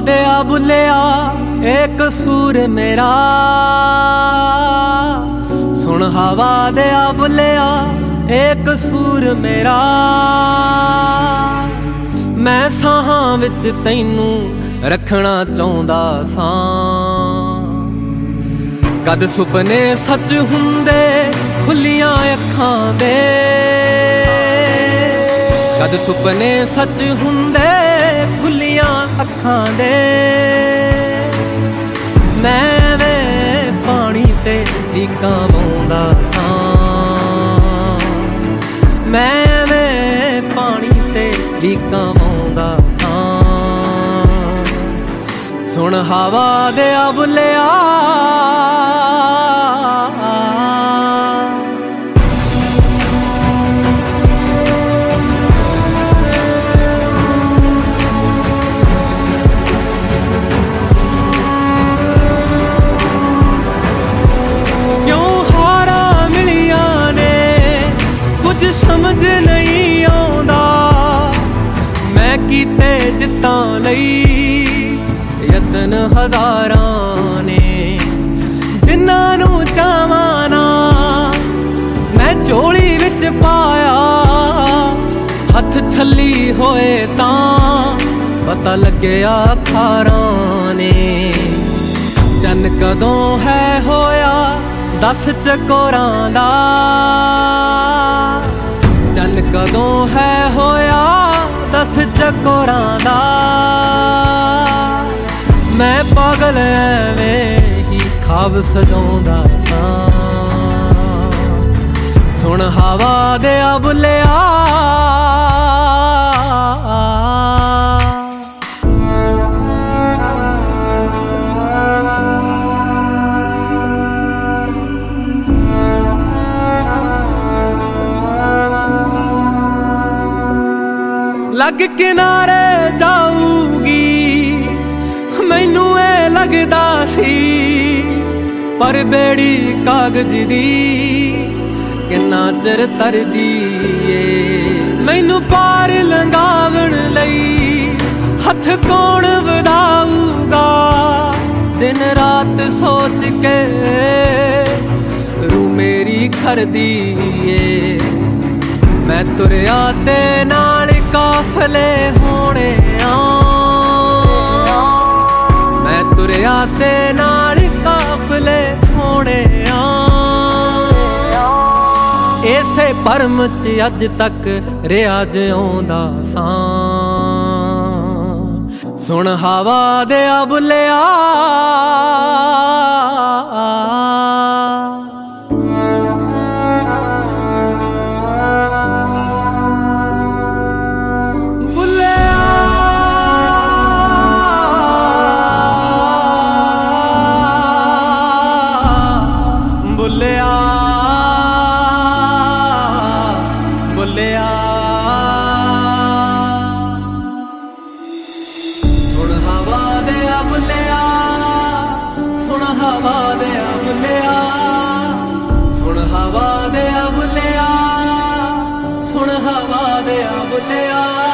ਹਵਾ ਬੁੱਲਿਆ ਏ ਕਸੂਰ ਮੇਰਾ। ਸੁਣ ਹਵਾ ਦੇ ਬੁੱਲਿਆ ਏ ਕਸੂਰ ਮੇਰਾ। ਮੈਂ ਸਾਹਾਂ ਵਿੱਚ ਤੈਨੂੰ ਰੱਖਣਾ ਚਾਹੁੰਦਾ ਸਾਂ। ਕਦ ਸੁਪਨੇ ਸੱਚ ਹੁੰਦੇ, ਖੁੱਲੀਆਂ ਅੱਖਾਂ ਦੇ। ਕਦ ਸੁਪਨੇ ਸੱਚ ਹੁੰਦੇ ਖੁੱਲੀਆਂ ਅੱਖਾਂ ਦੇ। ਮੈਂ ਵੇ ਪਾਣੀ ਤੇ ਰੀਕਾਂ ਵਾਉਂਦਾ ਸਾਂ। ਮੈਂ ਵੇ ਪਾਣੀ ਤੇ ਰੀਕਾਂ ਵਾਉਂਦਾ ਸਾਂ। ਸੁਣ ਹਵਾ ਦੇ ਆ ਕੀਤੇ ਲਈ ਯਤਨ ਹਜ਼ਾਰਾਂ ਨੇ। ਜਿਨ੍ਹਾਂ ਨੂੰ ਚਾਹਾਂ ਨਾ ਮੈਂ ਝੋਲੀ ਵਿੱਚ ਪਾਇਆ। ਹੱਥ ਛੱਲੀ ਹੋਏ ਤਾਂ ਪਤਾ ਲੱਗਿਆ ਖਾਰਾਂ ਨੇ। ਜਨ ਕਦੋਂ ਹੈ ਹੋਇਆ? ਦਸ ਚਕੋਰਾਂ ਦਾ। ਜਨ ਕਦੋਂ ਹੈ ਹੋਇਆ? ਦਸ ਚਕੋਰਾਂ ਦਾ। ਹੀ ਸਜਾਉਂਦਾ ਸਾਂ ਸੁਣ ਹਵਾ ਦੇ ਆ। ਬੁੱਲਿਆ ਲੱਗ ਕਿਨਾਰੇ ਜਾਊਗੀ। ਮੈਨੂੰ ਇਹ ਲੱਗਦਾ ਪਰ ਬੇੜੀ ਕਾਗਜ਼ ਦੀ ਕਿੰਨਾ ਚਿਰ ਤਰਦੀ ਏ ਮੈਨੂੰ ਪਾਰ ਲੰਘਾਵਣ ਲਈ ਹੱਥ ਕੌਣ ਵਧਾਊਗਾ? ਦਿਨ ਰਾਤ ਸੋਚ ਕੇ ਰੂ ਮੇਰੀ ਖਰਦੀ ਏ ਮੈਂ ਤੁਰਿਆ ਤੇ ਨਾਲ ਕਾਫਲੇ ਹੋਣੇ ਆ। ਮੈਂ ਤੁਰਿਆ ਤੇ ਨਾਲ ਇਸੇ ਚ ਅੱਜ ਤੱਕ ਰਿਆ ਜਿਉਂਦਾ ਸਾਂ। ਸੁਣ ਹਵਾ ਦੇ ਆ ਬੁੱਲਿਆ ਬੁੱਲਿਆ ਹਵਾ ਬੁੱਲਿਆ ਸੁਣ ਹਵਾ ਦਿਆ ਬੁੱਲਿਆ ਸੁਣ ਹਵਾ ਦਿਆ ਬੁੱਲਿਆ ਸੁਣ ਹਵਾ ਦਿਆ ਬੁੱਲਿਆ